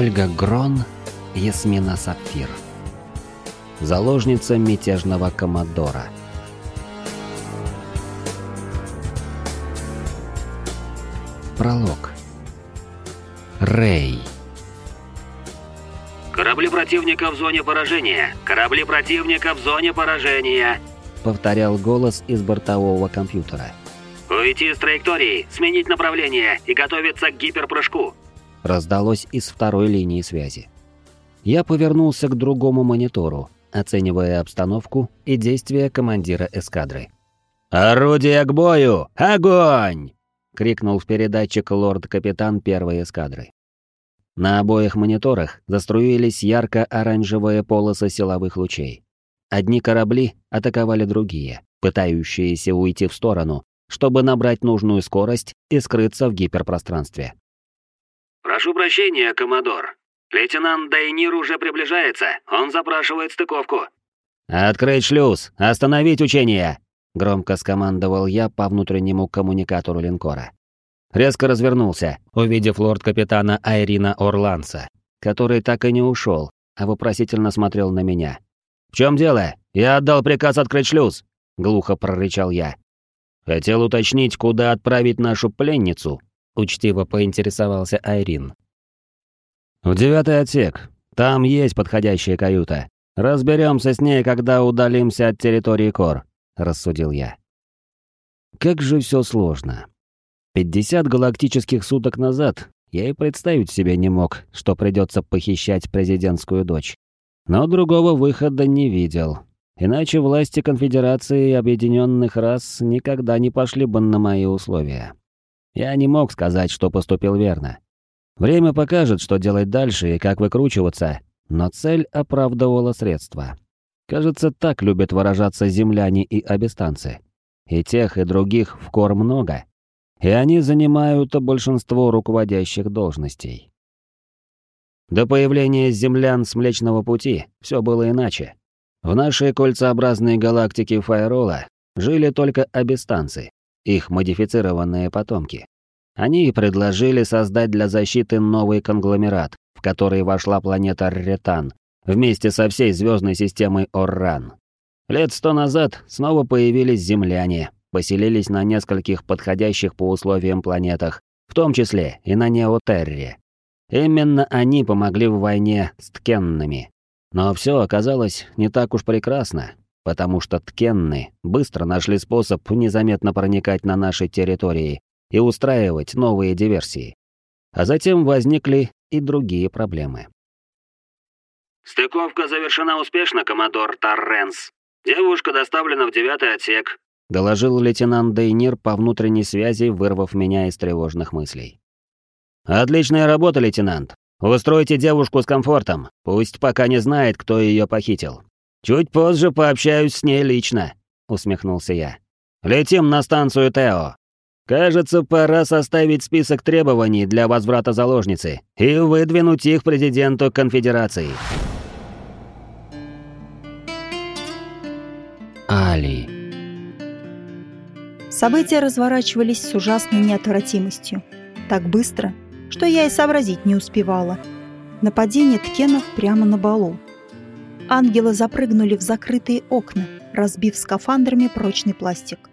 Ольга Грон, Ясмина Сапфир. Заложница мятежного коммодора. Пролог. Рэй. Корабли противника в зоне поражения! Корабли противника в зоне поражения! Повторял голос из бортового компьютера. Уйти с траектории, сменить направление и готовиться к гиперпрыжку. Раздалось из второй линии связи. Я повернулся к другому монитору, оценивая обстановку и действия командира эскадры. «Орудие к бою! Огонь!» — крикнул в передатчик лорд-капитан первой эскадры. На обоих мониторах заструились ярко-оранжевые полосы силовых лучей. Одни корабли атаковали другие, пытающиеся уйти в сторону, чтобы набрать нужную скорость и скрыться в гиперпространстве. «Прошу прощения, коммодор. Лейтенант Дайнир уже приближается. Он запрашивает стыковку». «Открыть шлюз! Остановить учение!» Громко скомандовал я по внутреннему коммуникатору линкора. Резко развернулся, увидев лорд-капитана Айрина Орланса, который так и не ушел, а вопросительно смотрел на меня. «В чем дело? Я отдал приказ открыть шлюз!» — глухо прорычал я. «Хотел уточнить, куда отправить нашу пленницу», — учтиво поинтересовался Айрин. «В девятый отсек. Там есть подходящая каюта. Разберемся с ней, когда удалимся от территории Кор», — рассудил я. Как же все сложно. 50 галактических суток назад я и представить себе не мог, что придется похищать президентскую дочь. Но другого выхода не видел. Иначе власти Конфедерации и Объединенных Рас никогда не пошли бы на мои условия. Я не мог сказать, что поступил верно. Время покажет, что делать дальше и как выкручиваться, но цель оправдывала средства. Кажется, так любят выражаться земляне и абистанцы. И тех, и других в кор много. И они занимают большинство руководящих должностей. До появления землян с Млечного Пути все было иначе. В нашей кольцеобразной галактике Файрола жили только абистанцы, их модифицированные потомки. Они предложили создать для защиты новый конгломерат, в который вошла планета Ретан, вместе со всей звездной системой Орран. Лет сто назад снова появились земляне, поселились на нескольких подходящих по условиям планетах, в том числе и на Неотерре. Именно они помогли в войне с ткенными, но все оказалось не так уж прекрасно, потому что ткенны быстро нашли способ незаметно проникать на наши территории и устраивать новые диверсии. А затем возникли и другие проблемы. «Стыковка завершена успешно, коммодор Торренс. Девушка доставлена в девятый отсек», — доложил лейтенант Дейнир по внутренней связи, вырвав меня из тревожных мыслей. «Отличная работа, лейтенант. Устройте девушку с комфортом, пусть пока не знает, кто ее похитил. Чуть позже пообщаюсь с ней лично», — усмехнулся я. «Летим на станцию Тео. Кажется, пора составить список требований для возврата заложницы и выдвинуть их президенту конфедерации». Али. События разворачивались с ужасной неотвратимостью. Так быстро, что я и сообразить не успевала. Нападение ткенов прямо на балу. Ангелы запрыгнули в закрытые окна, разбив скафандрами прочный пластик.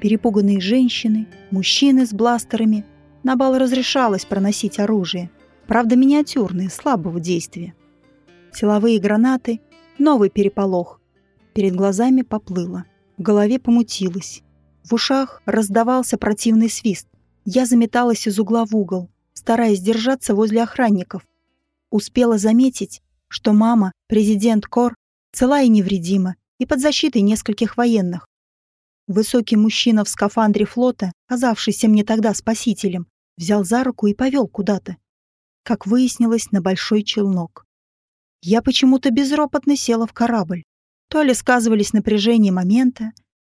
Перепуганные женщины, мужчины с бластерами. На бал разрешалось проносить оружие, правда миниатюрные, слабого действия. Силовые гранаты, новый переполох. Перед глазами поплыло, в голове помутилось. В ушах раздавался противный свист. Я заметалась из угла в угол, стараясь держаться возле охранников. Успела заметить, что мама, президент Кор, цела и невредима, и под защитой нескольких военных. Высокий мужчина в скафандре флота, казавшийся мне тогда спасителем, взял за руку и повел куда-то. Как выяснилось, на большой челнок. Я почему-то безропотно села в корабль. То ли сказывались напряжение момента,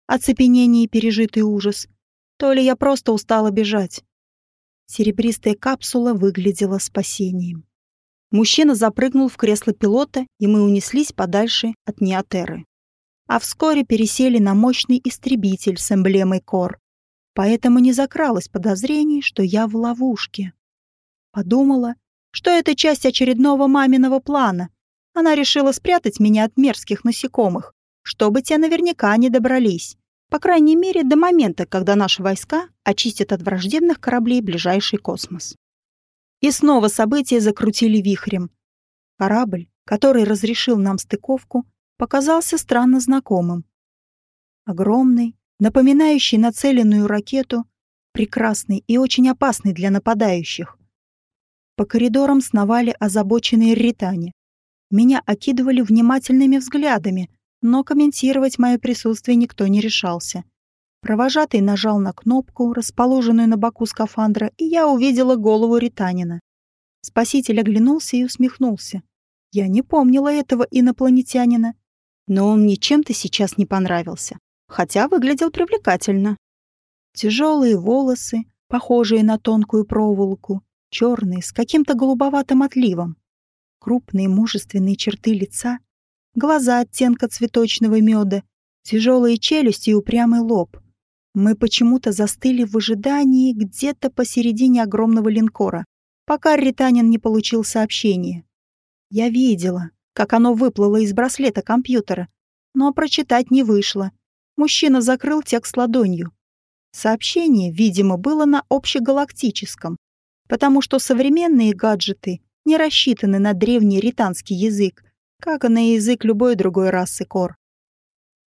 оцепенение и пережитый ужас, то ли я просто устала бежать. Серебристая капсула выглядела спасением. Мужчина запрыгнул в кресло пилота, и мы унеслись подальше от Неотеры. А вскоре пересели на мощный истребитель с эмблемой Кор. Поэтому не закралось подозрений, что я в ловушке. Подумала, что это часть очередного маминого плана. Она решила спрятать меня от мерзких насекомых, чтобы те наверняка не добрались. По крайней мере, до момента, когда наши войска очистят от враждебных кораблей ближайший космос. И снова события закрутили вихрем. Корабль, который разрешил нам стыковку, показался странно знакомым. Огромный, напоминающий нацеленную ракету, прекрасный и очень опасный для нападающих. По коридорам сновали озабоченные ритане. Меня окидывали внимательными взглядами, но комментировать мое присутствие никто не решался. Провожатый нажал на кнопку, расположенную на боку скафандра, и я увидела голову Ританина. Спаситель оглянулся и усмехнулся. Я не помнила этого инопланетянина, но он мне чем-то сейчас не понравился, хотя выглядел привлекательно. Тяжелые волосы, похожие на тонкую проволоку, черные, с каким-то голубоватым отливом. Крупные мужественные черты лица, глаза оттенка цветочного меда, тяжелые челюсти и упрямый лоб. Мы почему-то застыли в ожидании где-то посередине огромного линкора, пока Ританин не получил сообщение. Я видела, как оно выплыло из браслета компьютера, но прочитать не вышло. Мужчина закрыл текст ладонью. Сообщение, видимо, было на общегалактическом, потому что современные гаджеты не рассчитаны на древний ританский язык, как и на язык любой другой расы Кор.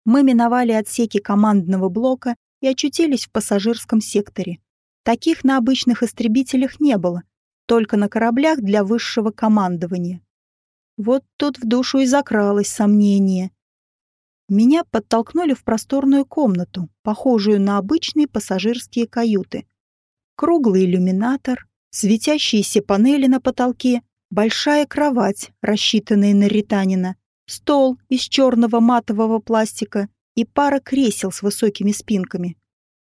Мы миновали отсеки командного блока и очутились в пассажирском секторе. Таких на обычных истребителях не было, только на кораблях для высшего командования. Вот тут в душу и закралось сомнение. Меня подтолкнули в просторную комнату, похожую на обычные пассажирские каюты. Круглый иллюминатор, светящиеся панели на потолке, большая кровать, рассчитанная на ританина, стол из черного матового пластика и пара кресел с высокими спинками.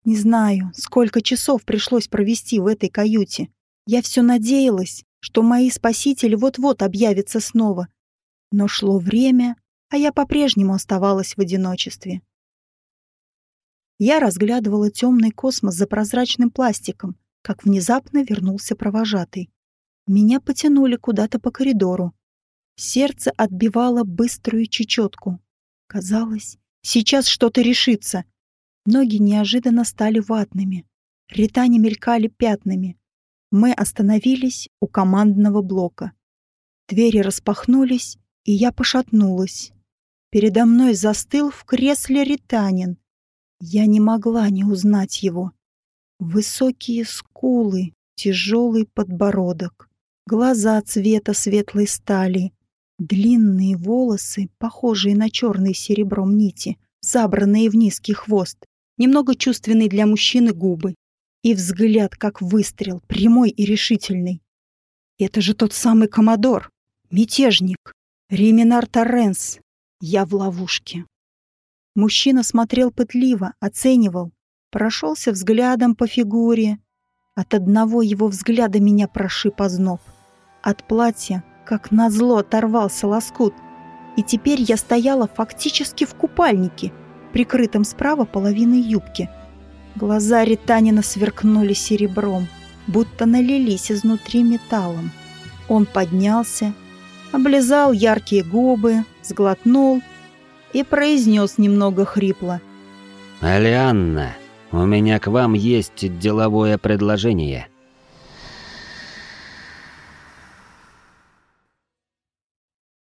Не знаю, сколько часов пришлось провести в этой каюте. Я все надеялась, что мои спасители вот-вот объявятся снова. Но шло время, а я по-прежнему оставалась в одиночестве. Я разглядывала темный космос за прозрачным пластиком, как внезапно вернулся провожатый. Меня потянули куда-то по коридору. Сердце отбивало быструю чечетку. Казалось, сейчас что-то решится. Ноги неожиданно стали ватными. Ритани мелькали пятнами. Мы остановились у командного блока. Двери распахнулись, и я пошатнулась. Передо мной застыл в кресле ританин. Я не могла не узнать его. Высокие скулы, тяжелый подбородок, глаза цвета светлой стали, длинные волосы, похожие на черные серебром нити, забранные в низкий хвост, немного чувственные для мужчины губы, и взгляд, как выстрел, прямой и решительный. Это же тот самый Комодор, мятежник, Риминар Торренс. Я в ловушке. Мужчина смотрел пытливо, оценивал, прошелся взглядом по фигуре. От одного его взгляда меня прошиб озноб. От платья, как назло, оторвался лоскут. И теперь я стояла фактически в купальнике, прикрытом справа половиной юбки — Глаза Ританина сверкнули серебром, будто налились изнутри металлом. Он поднялся, облизал яркие губы, сглотнул и произнес немного хрипло. «Алианна, у меня к вам есть деловое предложение».